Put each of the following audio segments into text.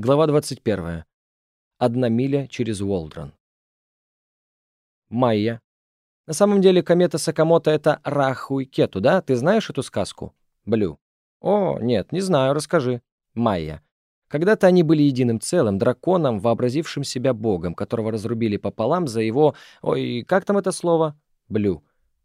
Глава 21. Одна миля через Уолдрон. Майя. На самом деле комета Сакамото — это Раху и Кету, да? Ты знаешь эту сказку? Блю. О, нет, не знаю, расскажи. Майя. Когда-то они были единым целым, драконом, вообразившим себя богом, которого разрубили пополам за его... Ой, как там это слово? Блю.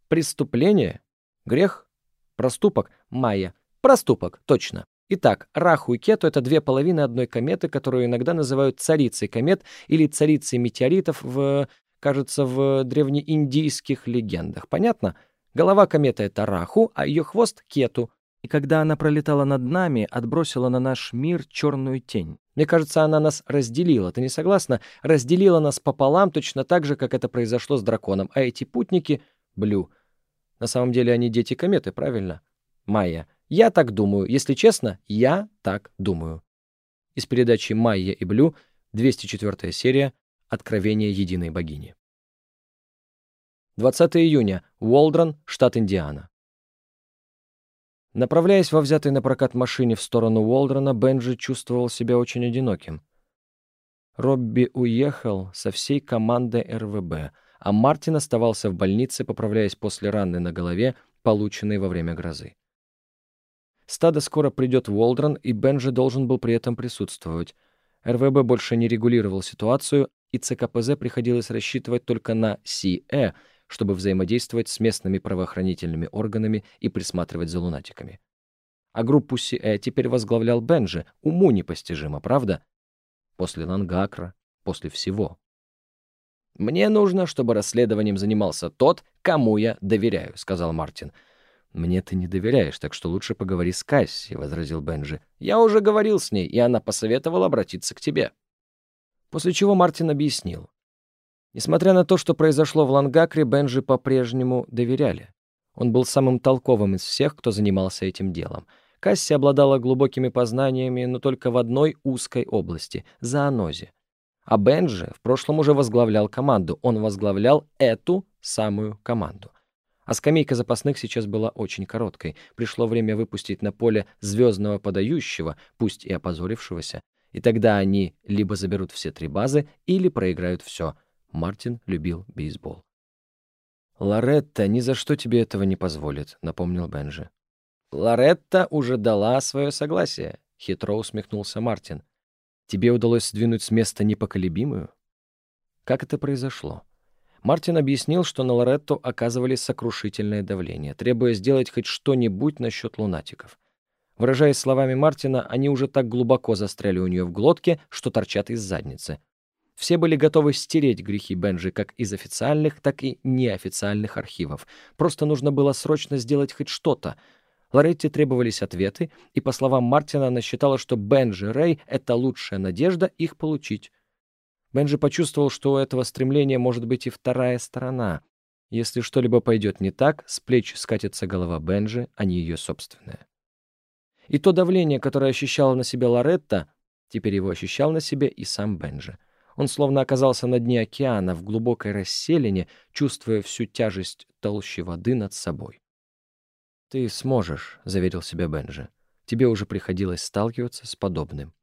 Преступление? Грех? Проступок? Майя. Проступок, точно. Итак, Раху и Кету — это две половины одной кометы, которую иногда называют царицей комет или царицей метеоритов в, кажется, в древнеиндийских легендах. Понятно? Голова кометы — это Раху, а ее хвост — Кету. И когда она пролетала над нами, отбросила на наш мир черную тень. Мне кажется, она нас разделила. Ты не согласна? Разделила нас пополам точно так же, как это произошло с драконом. А эти путники — Блю. На самом деле они дети кометы, правильно? Майя. Я так думаю. Если честно, я так думаю. Из передачи «Майя и Блю», 204 серия «Откровение единой богини». 20 июня. Уолдрон, штат Индиана. Направляясь во взятой на прокат машине в сторону Уолдрона, Бенджи чувствовал себя очень одиноким. Робби уехал со всей командой РВБ, а Мартин оставался в больнице, поправляясь после раны на голове, полученной во время грозы. Стадо скоро придет в Уолдрон, и Бенджи должен был при этом присутствовать. РВБ больше не регулировал ситуацию, и ЦКПЗ приходилось рассчитывать только на СИЭ, чтобы взаимодействовать с местными правоохранительными органами и присматривать за лунатиками. А группу СИЭ теперь возглавлял Бенджи, уму непостижимо, правда? После Лангакра, после всего. «Мне нужно, чтобы расследованием занимался тот, кому я доверяю», — сказал Мартин. — «Мне ты не доверяешь, так что лучше поговори с Касси», — возразил Бенджи. «Я уже говорил с ней, и она посоветовала обратиться к тебе». После чего Мартин объяснил. Несмотря на то, что произошло в Лангакре, Бенджи по-прежнему доверяли. Он был самым толковым из всех, кто занимался этим делом. Касси обладала глубокими познаниями, но только в одной узкой области — зоонозе. А Бенджи в прошлом уже возглавлял команду. Он возглавлял эту самую команду. А скамейка запасных сейчас была очень короткой. Пришло время выпустить на поле звездного подающего, пусть и опозорившегося. И тогда они либо заберут все три базы, или проиграют все. Мартин любил бейсбол. «Лоретта ни за что тебе этого не позволит», — напомнил Бенджи. «Лоретта уже дала свое согласие», — хитро усмехнулся Мартин. «Тебе удалось сдвинуть с места непоколебимую?» «Как это произошло?» Мартин объяснил, что на Лоретту оказывали сокрушительное давление, требуя сделать хоть что-нибудь насчет лунатиков. Выражаясь словами Мартина, они уже так глубоко застряли у нее в глотке, что торчат из задницы. Все были готовы стереть грехи Бенджи как из официальных, так и неофициальных архивов. Просто нужно было срочно сделать хоть что-то. Лоретте требовались ответы, и, по словам Мартина, она считала, что Бенджи Рэй — это лучшая надежда их получить. Бенджи почувствовал, что у этого стремления может быть и вторая сторона. Если что-либо пойдет не так, с плеч скатится голова Бенджи, а не ее собственная. И то давление, которое ощущала на себе Лоретта, теперь его ощущал на себе и сам Бенджи. Он словно оказался на дне океана, в глубокой расселине, чувствуя всю тяжесть толщи воды над собой. «Ты сможешь», — заверил себя Бенджи. «Тебе уже приходилось сталкиваться с подобным».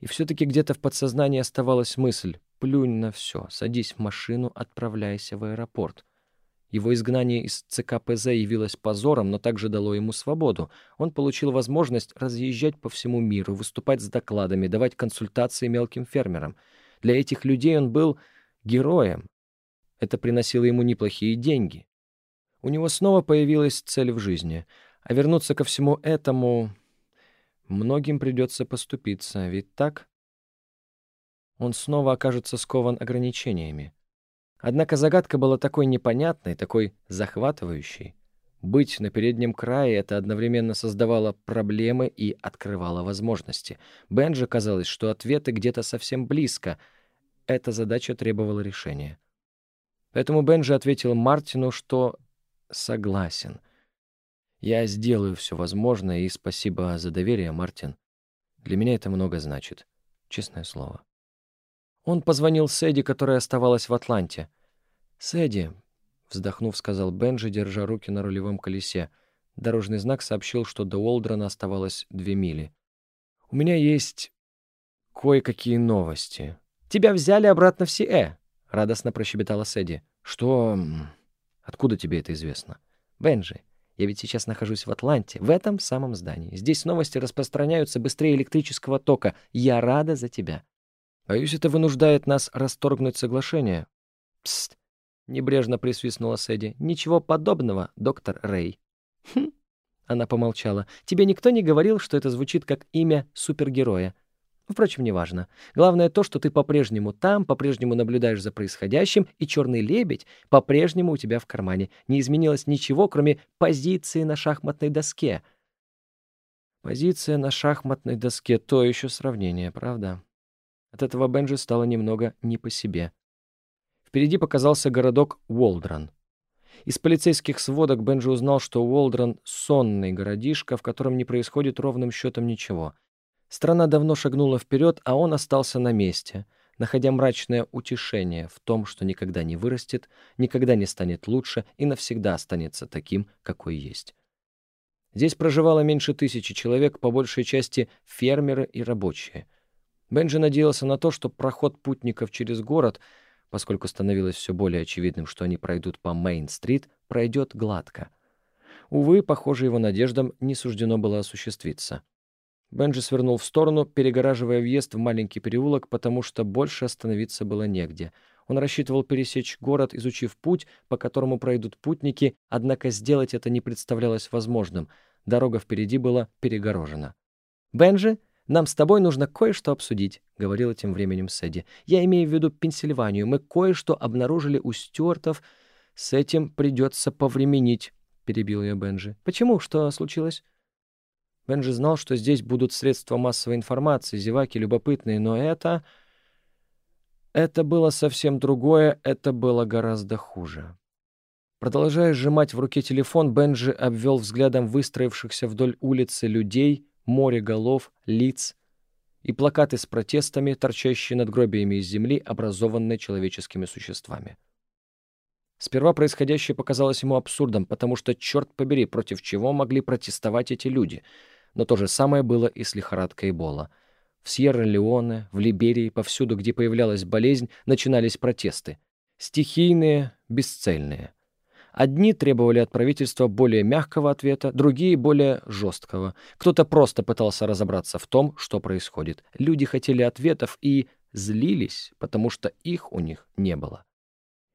И все-таки где-то в подсознании оставалась мысль «плюнь на все, садись в машину, отправляйся в аэропорт». Его изгнание из ЦКПЗ явилось позором, но также дало ему свободу. Он получил возможность разъезжать по всему миру, выступать с докладами, давать консультации мелким фермерам. Для этих людей он был героем. Это приносило ему неплохие деньги. У него снова появилась цель в жизни. А вернуться ко всему этому Многим придется поступиться, ведь так? Он снова окажется скован ограничениями. Однако загадка была такой непонятной, такой захватывающей. Быть на переднем крае это одновременно создавало проблемы и открывало возможности. Бенджи казалось, что ответы где-то совсем близко. Эта задача требовала решения. Поэтому Бенджи ответил Мартину, что согласен — я сделаю все возможное, и спасибо за доверие, Мартин. Для меня это много значит. Честное слово. Он позвонил Сэдди, которая оставалась в Атланте. «Сэдди», — вздохнув, сказал Бенджи, держа руки на рулевом колесе. Дорожный знак сообщил, что до Уолдрона оставалось две мили. «У меня есть кое-какие новости. Тебя взяли обратно в Сиэ, — радостно прощебетала Сэдди. Что... Откуда тебе это известно? Бенджи, я ведь сейчас нахожусь в Атланте, в этом самом здании. Здесь новости распространяются быстрее электрического тока. Я рада за тебя. Боюсь, это вынуждает нас расторгнуть соглашение. Пст! Небрежно присвистнула Сэдди. Ничего подобного, доктор Рэй. Хм. Она помолчала. Тебе никто не говорил, что это звучит как имя супергероя? Впрочем, неважно. Главное то, что ты по-прежнему там, по-прежнему наблюдаешь за происходящим, и черный лебедь по-прежнему у тебя в кармане. Не изменилось ничего, кроме позиции на шахматной доске. Позиция на шахматной доске — то еще сравнение, правда? От этого Бенджи стало немного не по себе. Впереди показался городок Уолдран. Из полицейских сводок Бенджи узнал, что Уолдран — сонный городишко, в котором не происходит ровным счетом ничего — Страна давно шагнула вперед, а он остался на месте, находя мрачное утешение в том, что никогда не вырастет, никогда не станет лучше и навсегда останется таким, какой есть. Здесь проживало меньше тысячи человек, по большей части фермеры и рабочие. Бенджи надеялся на то, что проход путников через город, поскольку становилось все более очевидным, что они пройдут по Мейн-стрит, пройдет гладко. Увы, похоже, его надеждам не суждено было осуществиться. Бенджи свернул в сторону, перегораживая въезд в маленький переулок, потому что больше остановиться было негде. Он рассчитывал пересечь город, изучив путь, по которому пройдут путники, однако сделать это не представлялось возможным. Дорога впереди была перегорожена. «Бенджи, нам с тобой нужно кое-что обсудить», — говорила тем временем Сэдди. «Я имею в виду Пенсильванию. Мы кое-что обнаружили у Стюартов. С этим придется повременить», — перебил ее Бенджи. «Почему? Что случилось?» Бенджи знал, что здесь будут средства массовой информации, зеваки любопытные, но это... Это было совсем другое, это было гораздо хуже. Продолжая сжимать в руке телефон, Бенджи обвел взглядом выстроившихся вдоль улицы людей, море голов, лиц и плакаты с протестами, торчащие над гробиями из земли, образованные человеческими существами. Сперва происходящее показалось ему абсурдом, потому что, черт побери, против чего могли протестовать эти люди — но то же самое было и с лихорадкой Эбола. В Сьерра-Леоне, в Либерии, повсюду, где появлялась болезнь, начинались протесты. Стихийные, бесцельные. Одни требовали от правительства более мягкого ответа, другие — более жесткого. Кто-то просто пытался разобраться в том, что происходит. Люди хотели ответов и злились, потому что их у них не было.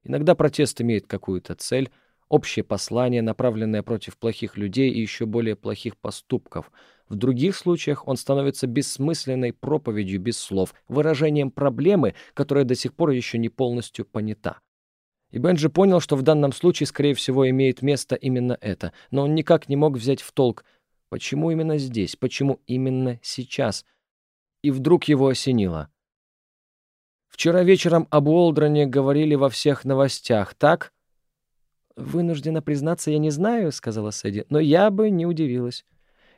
Иногда протест имеет какую-то цель, общее послание, направленное против плохих людей и еще более плохих поступков. В других случаях он становится бессмысленной проповедью без слов, выражением проблемы, которая до сих пор еще не полностью понята. И Бенджи понял, что в данном случае, скорее всего, имеет место именно это, но он никак не мог взять в толк, почему именно здесь, почему именно сейчас. И вдруг его осенило. Вчера вечером об Уолдроне говорили во всех новостях, так? «Вынуждена признаться, я не знаю», — сказала Сэдди, — «но я бы не удивилась».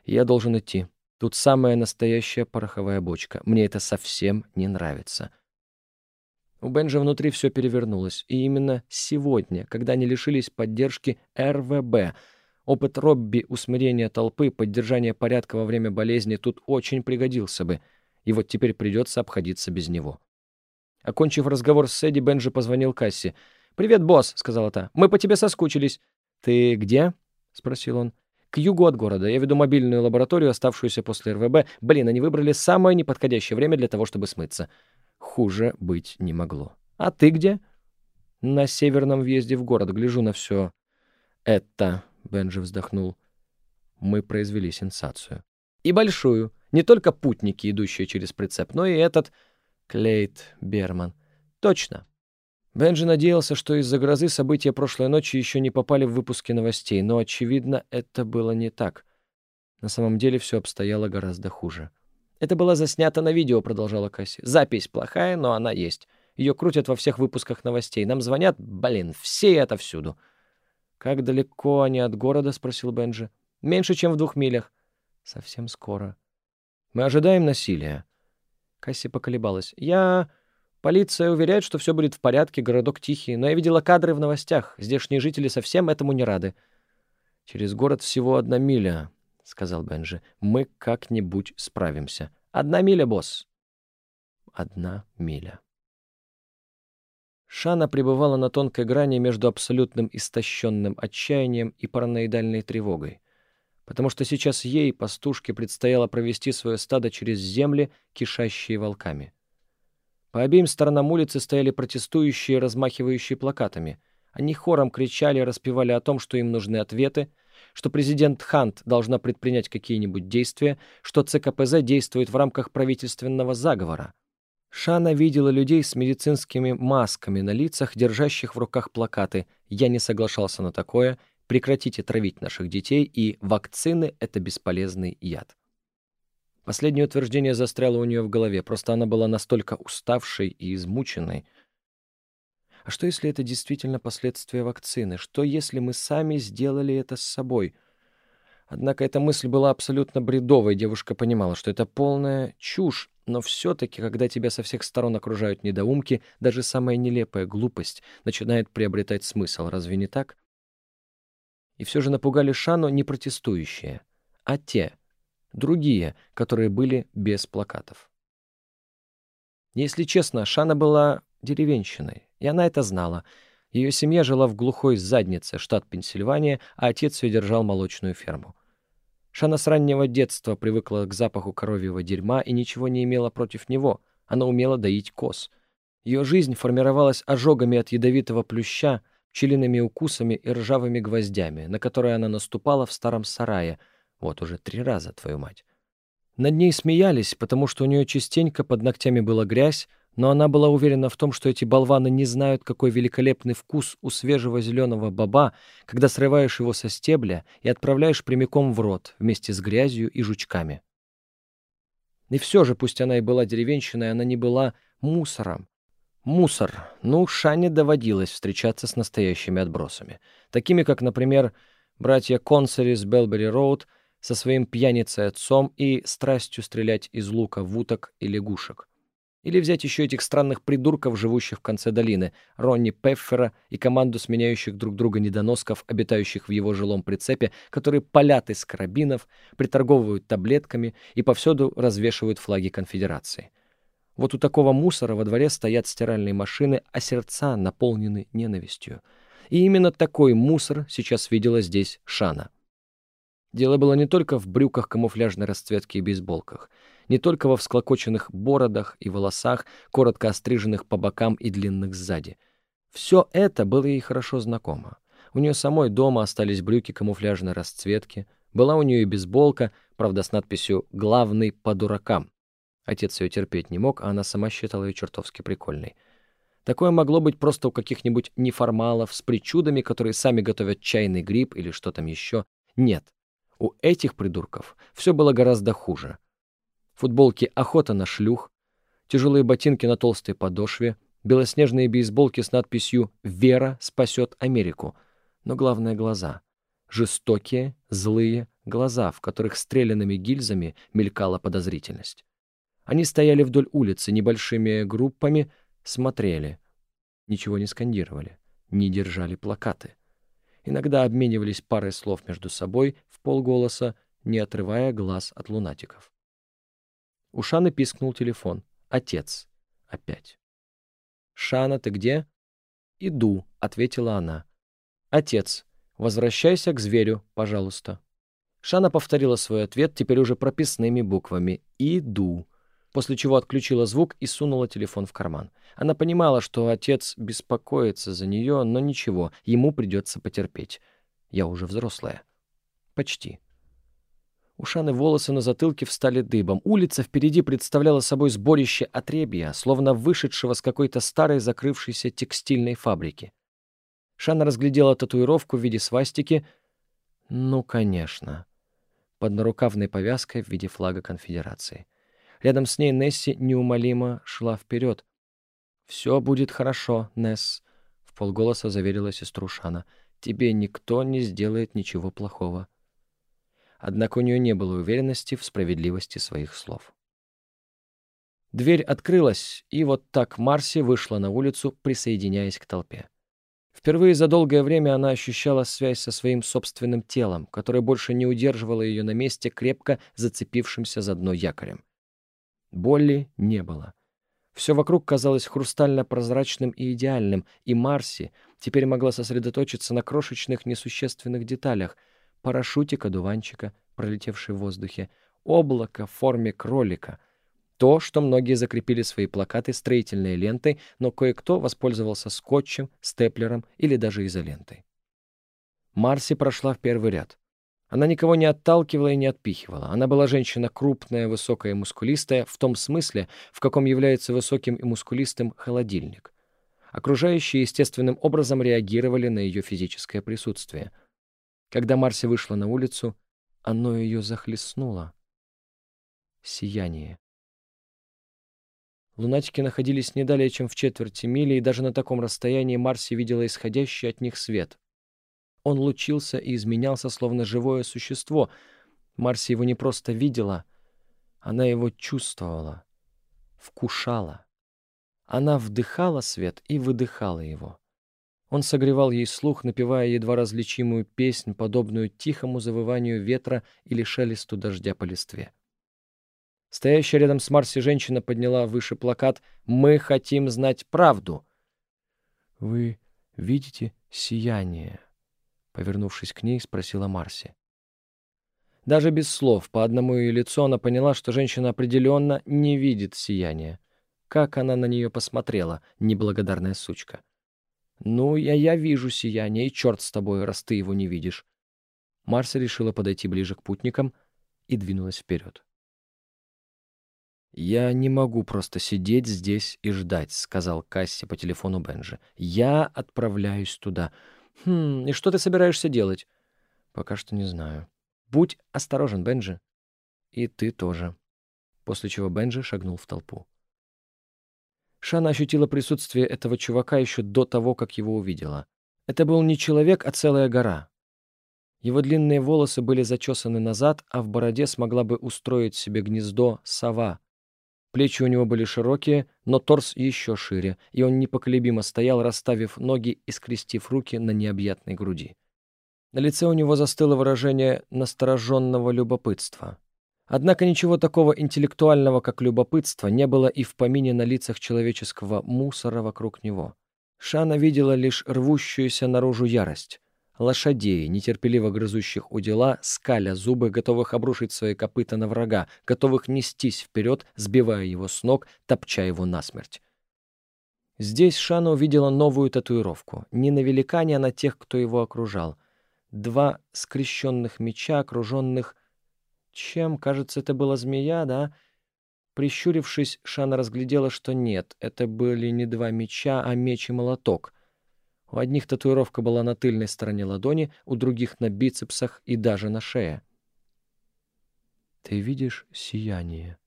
«Я должен идти. Тут самая настоящая пороховая бочка. Мне это совсем не нравится». У Бенджа внутри все перевернулось. И именно сегодня, когда они лишились поддержки РВБ, опыт Робби усмирения толпы, поддержания порядка во время болезни тут очень пригодился бы. И вот теперь придется обходиться без него. Окончив разговор с Сэдди, Бенджи позвонил Касси. «Привет, босс», — сказала та. «Мы по тебе соскучились». «Ты где?» — спросил он. «К югу от города. Я веду мобильную лабораторию, оставшуюся после РВБ. Блин, они выбрали самое неподходящее время для того, чтобы смыться. Хуже быть не могло. А ты где?» «На северном въезде в город. Гляжу на все. «Это...» — Бенджи вздохнул. «Мы произвели сенсацию. И большую. Не только путники, идущие через прицеп, но и этот...» Клейт Берман. «Точно. Бенджи надеялся, что из-за грозы события прошлой ночи еще не попали в выпуски новостей, но, очевидно, это было не так. На самом деле все обстояло гораздо хуже. «Это было заснято на видео», — продолжала Касси. «Запись плохая, но она есть. Ее крутят во всех выпусках новостей. Нам звонят, блин, все это всюду». «Как далеко они от города?» — спросил Бенджи. «Меньше, чем в двух милях». «Совсем скоро». «Мы ожидаем насилия». Касси поколебалась. «Я...» Полиция уверяет, что все будет в порядке, городок тихий, но я видела кадры в новостях. Здешние жители совсем этому не рады. «Через город всего одна миля», — сказал Бенджи. «Мы как-нибудь справимся». «Одна миля, босс». одна миля. Шана пребывала на тонкой грани между абсолютным истощенным отчаянием и параноидальной тревогой, потому что сейчас ей, пастушке, предстояло провести свое стадо через земли, кишащие волками. По обеим сторонам улицы стояли протестующие, размахивающие плакатами. Они хором кричали, распевали о том, что им нужны ответы, что президент Хант должна предпринять какие-нибудь действия, что ЦКПЗ действует в рамках правительственного заговора. Шана видела людей с медицинскими масками на лицах, держащих в руках плакаты «Я не соглашался на такое», «Прекратите травить наших детей» и «Вакцины — это бесполезный яд». Последнее утверждение застряло у нее в голове, просто она была настолько уставшей и измученной. А что, если это действительно последствия вакцины? Что, если мы сами сделали это с собой? Однако эта мысль была абсолютно бредовой, девушка понимала, что это полная чушь, но все-таки, когда тебя со всех сторон окружают недоумки, даже самая нелепая глупость начинает приобретать смысл, разве не так? И все же напугали Шану не протестующие, а те — другие, которые были без плакатов. Если честно, Шана была деревенщиной, и она это знала. Ее семья жила в глухой заднице, штат Пенсильвания, а отец ее держал молочную ферму. Шана с раннего детства привыкла к запаху коровьего дерьма и ничего не имела против него. Она умела доить коз. Ее жизнь формировалась ожогами от ядовитого плюща, пчелиными укусами и ржавыми гвоздями, на которые она наступала в старом сарае — вот уже три раза, твою мать. Над ней смеялись, потому что у нее частенько под ногтями была грязь, но она была уверена в том, что эти болваны не знают, какой великолепный вкус у свежего зеленого боба, когда срываешь его со стебля и отправляешь прямиком в рот вместе с грязью и жучками. И все же, пусть она и была деревенщиной, она не была мусором. Мусор. Ну, Шане доводилось встречаться с настоящими отбросами. Такими, как, например, братья Консери с Белбери-Роуд — со своим пьяницей отцом и страстью стрелять из лука в уток и лягушек. Или взять еще этих странных придурков, живущих в конце долины, Ронни Пеффера и команду сменяющих друг друга недоносков, обитающих в его жилом прицепе, которые палят из карабинов, приторговывают таблетками и повсюду развешивают флаги конфедерации. Вот у такого мусора во дворе стоят стиральные машины, а сердца наполнены ненавистью. И именно такой мусор сейчас видела здесь Шана. Дело было не только в брюках камуфляжной расцветки и бейсболках, не только во всклокоченных бородах и волосах, коротко остриженных по бокам и длинных сзади. Все это было ей хорошо знакомо. У нее самой дома остались брюки камуфляжной расцветки, была у нее и бейсболка, правда, с надписью «Главный по дуракам». Отец ее терпеть не мог, а она сама считала ее чертовски прикольной. Такое могло быть просто у каких-нибудь неформалов с причудами, которые сами готовят чайный гриб или что там еще. Нет, у этих придурков все было гораздо хуже. Футболки «Охота на шлюх», тяжелые ботинки на толстой подошве, белоснежные бейсболки с надписью «Вера спасет Америку». Но главное — глаза. Жестокие, злые глаза, в которых стрелянными гильзами мелькала подозрительность. Они стояли вдоль улицы небольшими группами, смотрели. Ничего не скандировали, не держали плакаты иногда обменивались парой слов между собой в полголоса, не отрывая глаз от лунатиков. У Шаны пискнул телефон. Отец. Опять. «Шана, ты где?» «Иду», — ответила она. «Отец, возвращайся к зверю, пожалуйста». Шана повторила свой ответ, теперь уже прописными буквами. «Иду» после чего отключила звук и сунула телефон в карман. Она понимала, что отец беспокоится за нее, но ничего, ему придется потерпеть. Я уже взрослая. Почти. У Шаны волосы на затылке встали дыбом. Улица впереди представляла собой сборище отребья, словно вышедшего с какой-то старой закрывшейся текстильной фабрики. Шана разглядела татуировку в виде свастики. Ну, конечно. Под нарукавной повязкой в виде флага конфедерации. Рядом с ней Несси неумолимо шла вперед. «Все будет хорошо, Несс», — в полголоса заверила сестру Шана. «Тебе никто не сделает ничего плохого». Однако у нее не было уверенности в справедливости своих слов. Дверь открылась, и вот так Марси вышла на улицу, присоединяясь к толпе. Впервые за долгое время она ощущала связь со своим собственным телом, которое больше не удерживало ее на месте, крепко зацепившимся за дно якорем. Болли не было. Все вокруг казалось хрустально-прозрачным и идеальным, и Марси теперь могла сосредоточиться на крошечных несущественных деталях — парашютика дуванчика, пролетевший в воздухе, облако в форме кролика, то, что многие закрепили свои плакаты строительной лентой, но кое-кто воспользовался скотчем, степлером или даже изолентой. Марси прошла в первый ряд. Она никого не отталкивала и не отпихивала. Она была женщина крупная, высокая и мускулистая, в том смысле, в каком является высоким и мускулистым холодильник. Окружающие естественным образом реагировали на ее физическое присутствие. Когда Марси вышла на улицу, оно ее захлестнуло. Сияние. Лунатики находились не далее, чем в четверти мили, и даже на таком расстоянии Марси видела исходящий от них свет. Он лучился и изменялся, словно живое существо. Марси его не просто видела, она его чувствовала, вкушала. Она вдыхала свет и выдыхала его. Он согревал ей слух, напевая едва различимую песнь, подобную тихому завыванию ветра или шелесту дождя по листве. Стоящая рядом с Марси женщина подняла выше плакат «Мы хотим знать правду». «Вы видите сияние?» Повернувшись к ней, спросила Марси. Даже без слов, по одному ее лицу она поняла, что женщина определенно не видит сияния. Как она на нее посмотрела, неблагодарная сучка. «Ну, я, я вижу сияние, и черт с тобой, раз ты его не видишь». Марси решила подойти ближе к путникам и двинулась вперед. «Я не могу просто сидеть здесь и ждать», — сказал Касси по телефону Бенджи. «Я отправляюсь туда. «Хм, и что ты собираешься делать?» «Пока что не знаю». «Будь осторожен, Бенджи». «И ты тоже». После чего Бенджи шагнул в толпу. Шана ощутила присутствие этого чувака еще до того, как его увидела. Это был не человек, а целая гора. Его длинные волосы были зачесаны назад, а в бороде смогла бы устроить себе гнездо сова, Плечи у него были широкие, но торс еще шире, и он непоколебимо стоял, расставив ноги и скрестив руки на необъятной груди. На лице у него застыло выражение настороженного любопытства. Однако ничего такого интеллектуального, как любопытство, не было и в помине на лицах человеческого мусора вокруг него. Шана видела лишь рвущуюся наружу ярость лошадей, нетерпеливо грызущих у дела, скаля зубы, готовых обрушить свои копыта на врага, готовых нестись вперед, сбивая его с ног, топча его насмерть. Здесь Шана увидела новую татуировку. Не на великане, а на тех, кто его окружал. Два скрещенных меча, окруженных... Чем? Кажется, это была змея, да? Прищурившись, Шана разглядела, что нет, это были не два меча, а меч и молоток. У одних татуировка была на тыльной стороне ладони, у других на бицепсах и даже на шее. «Ты видишь сияние?»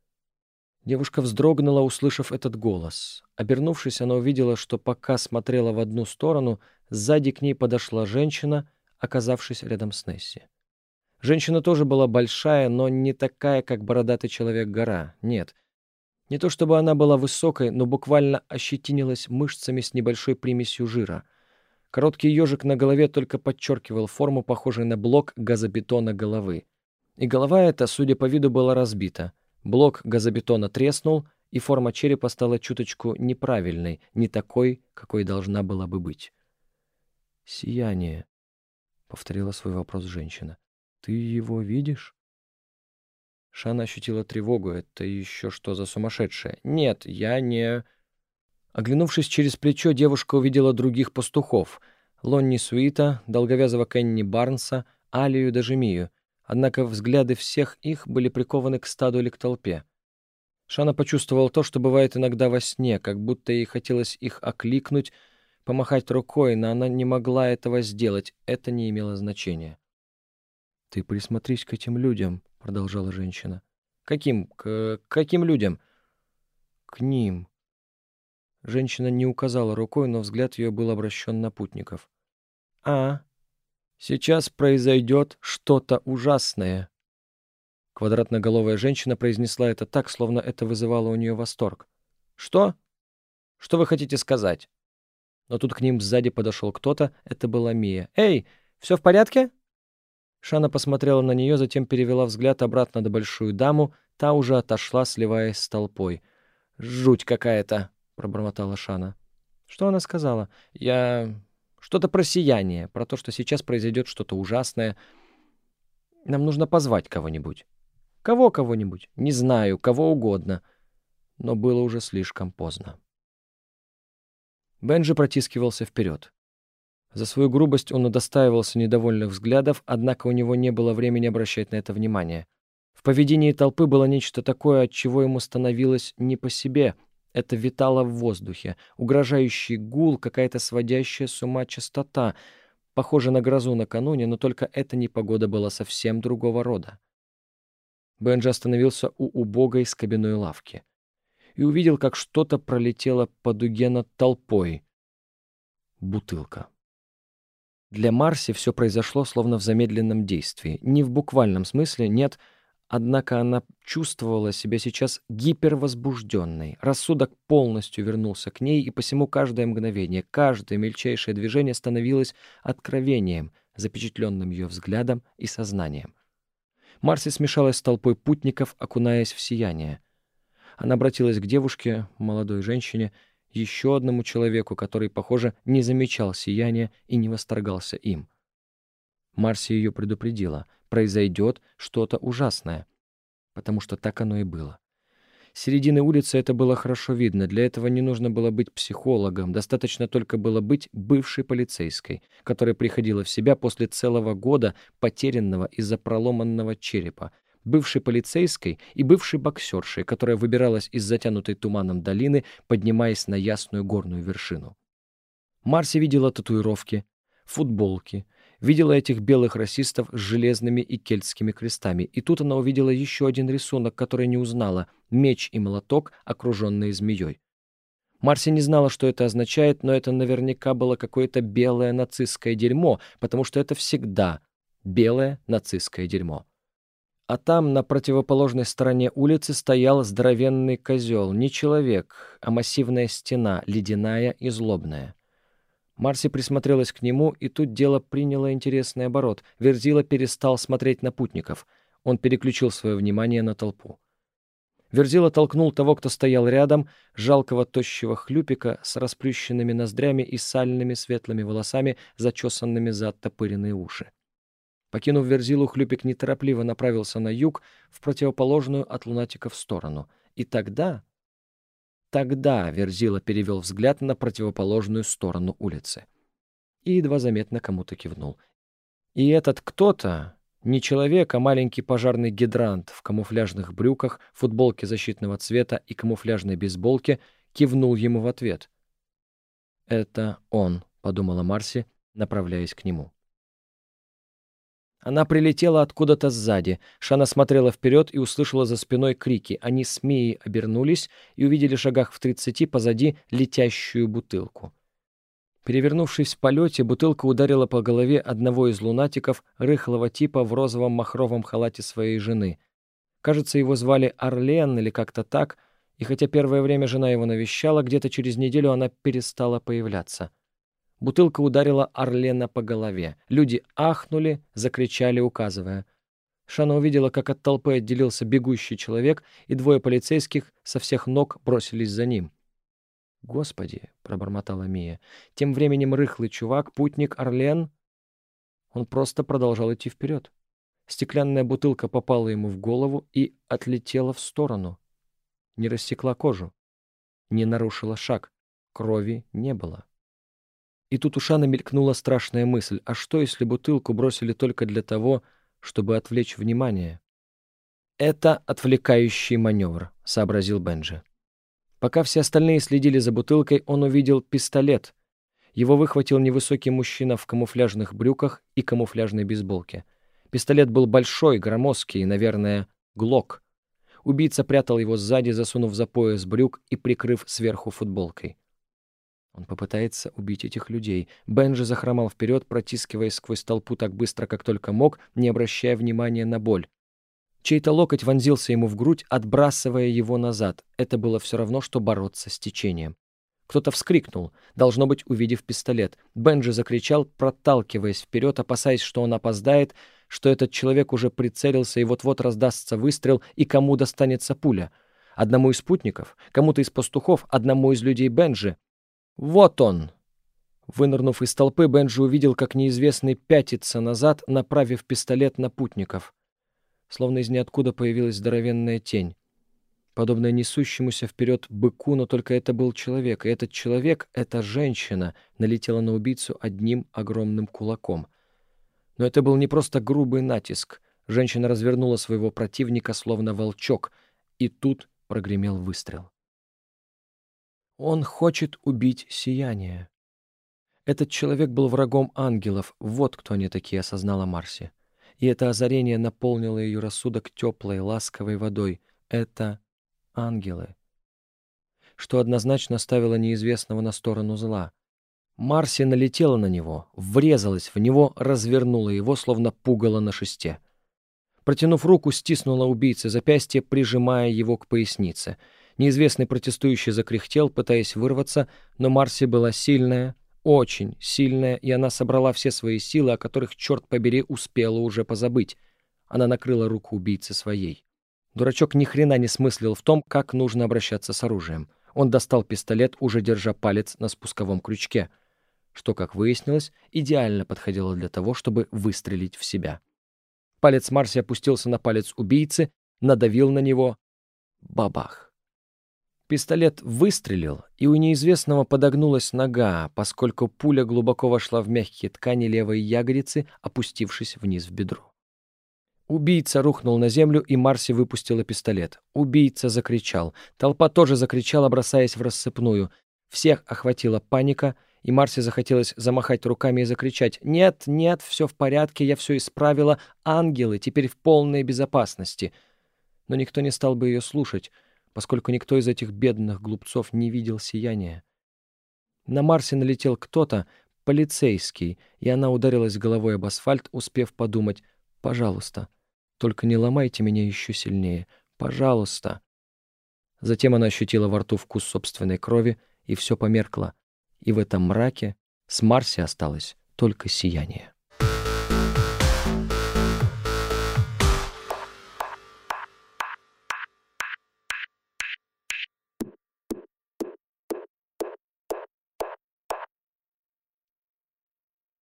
Девушка вздрогнула, услышав этот голос. Обернувшись, она увидела, что пока смотрела в одну сторону, сзади к ней подошла женщина, оказавшись рядом с Несси. Женщина тоже была большая, но не такая, как бородатый человек-гора. Нет. Не то чтобы она была высокой, но буквально ощетинилась мышцами с небольшой примесью жира — Короткий ежик на голове только подчеркивал форму, похожей на блок газобетона головы. И голова эта, судя по виду, была разбита. Блок газобетона треснул, и форма черепа стала чуточку неправильной, не такой, какой должна была бы быть. «Сияние», — повторила свой вопрос женщина. «Ты его видишь?» Шана ощутила тревогу. «Это еще что за сумасшедшее?» «Нет, я не...» Оглянувшись через плечо, девушка увидела других пастухов — Лонни Суита, долговязого Кенни Барнса, Алию даже Мию. Однако взгляды всех их были прикованы к стаду или к толпе. Шана почувствовал то, что бывает иногда во сне, как будто ей хотелось их окликнуть, помахать рукой, но она не могла этого сделать, это не имело значения. «Ты присмотрись к этим людям», — продолжала женщина. «Каким? К каким людям?» «К ним», Женщина не указала рукой, но взгляд ее был обращен на путников. «А, сейчас произойдет что-то ужасное». Квадратноголовая женщина произнесла это так, словно это вызывало у нее восторг. «Что? Что вы хотите сказать?» Но тут к ним сзади подошел кто-то, это была Мия. «Эй, все в порядке?» Шана посмотрела на нее, затем перевела взгляд обратно на большую даму, та уже отошла, сливаясь с толпой — «Жуть какая-то», — пробормотала Шана. «Что она сказала?» «Я... Что-то про сияние, про то, что сейчас произойдет что-то ужасное. Нам нужно позвать кого-нибудь». «Кого кого-нибудь?» «Не знаю, кого угодно». Но было уже слишком поздно. Бенджи протискивался вперед. За свою грубость он удостаивался недовольных взглядов, однако у него не было времени обращать на это внимание. В поведении толпы было нечто такое, от чего ему становилось не по себе. Это витало в воздухе, угрожающий гул, какая-то сводящая с ума частота, похожа на грозу накануне, но только эта непогода была совсем другого рода. Бенджи остановился у убогой скобяной лавки и увидел, как что-то пролетело по дуге над толпой. Бутылка. Для Марси все произошло словно в замедленном действии. Не в буквальном смысле, нет, однако она чувствовала себя сейчас гипервозбужденной. Рассудок полностью вернулся к ней, и посему каждое мгновение, каждое мельчайшее движение становилось откровением, запечатленным ее взглядом и сознанием. Марси смешалась с толпой путников, окунаясь в сияние. Она обратилась к девушке, молодой женщине, еще одному человеку, который, похоже, не замечал сияния и не восторгался им. Марси ее предупредила. Произойдет что-то ужасное. Потому что так оно и было. С середины улицы это было хорошо видно. Для этого не нужно было быть психологом. Достаточно только было быть бывшей полицейской, которая приходила в себя после целого года потерянного из-за проломанного черепа, бывшей полицейской и бывшей боксершей, которая выбиралась из затянутой туманом долины, поднимаясь на ясную горную вершину. Марси видела татуировки, футболки, видела этих белых расистов с железными и кельтскими крестами, и тут она увидела еще один рисунок, который не узнала — меч и молоток, окруженные змеей. Марси не знала, что это означает, но это наверняка было какое-то белое нацистское дерьмо, потому что это всегда белое нацистское дерьмо а там, на противоположной стороне улицы, стоял здоровенный козел, не человек, а массивная стена, ледяная и злобная. Марси присмотрелась к нему, и тут дело приняло интересный оборот. Верзила перестал смотреть на путников. Он переключил свое внимание на толпу. Верзила толкнул того, кто стоял рядом, жалкого тощего хлюпика с расплющенными ноздрями и сальными светлыми волосами, зачесанными за оттопыренные уши. Покинув Верзилу, Хлюпик неторопливо направился на юг, в противоположную от лунатиков сторону. И тогда... Тогда Верзила перевел взгляд на противоположную сторону улицы. И едва заметно кому-то кивнул. И этот кто-то, не человек, а маленький пожарный гидрант в камуфляжных брюках, футболке защитного цвета и камуфляжной бейсболке, кивнул ему в ответ. «Это он», — подумала Марси, направляясь к нему. Она прилетела откуда-то сзади. Шана смотрела вперед и услышала за спиной крики. Они с Мией обернулись и увидели в шагах в тридцати позади летящую бутылку. Перевернувшись в полете, бутылка ударила по голове одного из лунатиков, рыхлого типа в розовом махровом халате своей жены. Кажется, его звали Орлен или как-то так, и хотя первое время жена его навещала, где-то через неделю она перестала появляться. Бутылка ударила Орлена по голове. Люди ахнули, закричали, указывая. Шана увидела, как от толпы отделился бегущий человек, и двое полицейских со всех ног бросились за ним. «Господи!» — пробормотала Мия. Тем временем рыхлый чувак, путник Орлен... Он просто продолжал идти вперед. Стеклянная бутылка попала ему в голову и отлетела в сторону. Не рассекла кожу. Не нарушила шаг. Крови не было. И тут у Шана мелькнула страшная мысль, а что, если бутылку бросили только для того, чтобы отвлечь внимание? «Это отвлекающий маневр», — сообразил Бенджи. Пока все остальные следили за бутылкой, он увидел пистолет. Его выхватил невысокий мужчина в камуфляжных брюках и камуфляжной бейсболке. Пистолет был большой, громоздкий, наверное, глок. Убийца прятал его сзади, засунув за пояс брюк и прикрыв сверху футболкой. Он попытается убить этих людей. Бенджи захромал вперед, протискиваясь сквозь толпу так быстро, как только мог, не обращая внимания на боль. Чей-то локоть вонзился ему в грудь, отбрасывая его назад. Это было все равно, что бороться с течением. Кто-то вскрикнул, должно быть, увидев пистолет. Бенджи закричал, проталкиваясь вперед, опасаясь, что он опоздает, что этот человек уже прицелился и вот-вот раздастся выстрел, и кому достанется пуля — Одному из спутников? Кому-то из пастухов? Одному из людей Бенджи? Вот он! Вынырнув из толпы, Бенджи увидел, как неизвестный пятится назад, направив пистолет на путников. Словно из ниоткуда появилась здоровенная тень подобное несущемуся вперед быку, но только это был человек, и этот человек, эта женщина, налетела на убийцу одним огромным кулаком. Но это был не просто грубый натиск. Женщина развернула своего противника, словно волчок, и тут прогремел выстрел. Он хочет убить сияние. Этот человек был врагом ангелов, вот кто они такие, осознала Марси. И это озарение наполнило ее рассудок теплой, ласковой водой. Это ангелы, что однозначно ставило неизвестного на сторону зла. Марси налетела на него, врезалась в него, развернула его, словно пугало на шесте. Протянув руку, стиснула убийцы запястье, прижимая его к пояснице. Неизвестный протестующий закряхтел, пытаясь вырваться, но Марси была сильная, очень сильная, и она собрала все свои силы, о которых, черт побери, успела уже позабыть. Она накрыла руку убийцы своей. Дурачок ни хрена не смыслил в том, как нужно обращаться с оружием. Он достал пистолет, уже держа палец на спусковом крючке, что, как выяснилось, идеально подходило для того, чтобы выстрелить в себя. Палец Марси опустился на палец убийцы, надавил на него. Бабах. Пистолет выстрелил, и у неизвестного подогнулась нога, поскольку пуля глубоко вошла в мягкие ткани левой ягодицы, опустившись вниз в бедро. Убийца рухнул на землю, и Марси выпустила пистолет. Убийца закричал. Толпа тоже закричала, бросаясь в рассыпную. Всех охватила паника, и Марси захотелось замахать руками и закричать «Нет, нет, все в порядке, я все исправила, ангелы теперь в полной безопасности». Но никто не стал бы ее слушать, поскольку никто из этих бедных глупцов не видел сияния. На Марси налетел кто-то, полицейский, и она ударилась головой об асфальт, успев подумать «Пожалуйста». Только не ломайте меня еще сильнее. Пожалуйста. Затем она ощутила во рту вкус собственной крови, и все померкло. И в этом мраке с Марси осталось только сияние.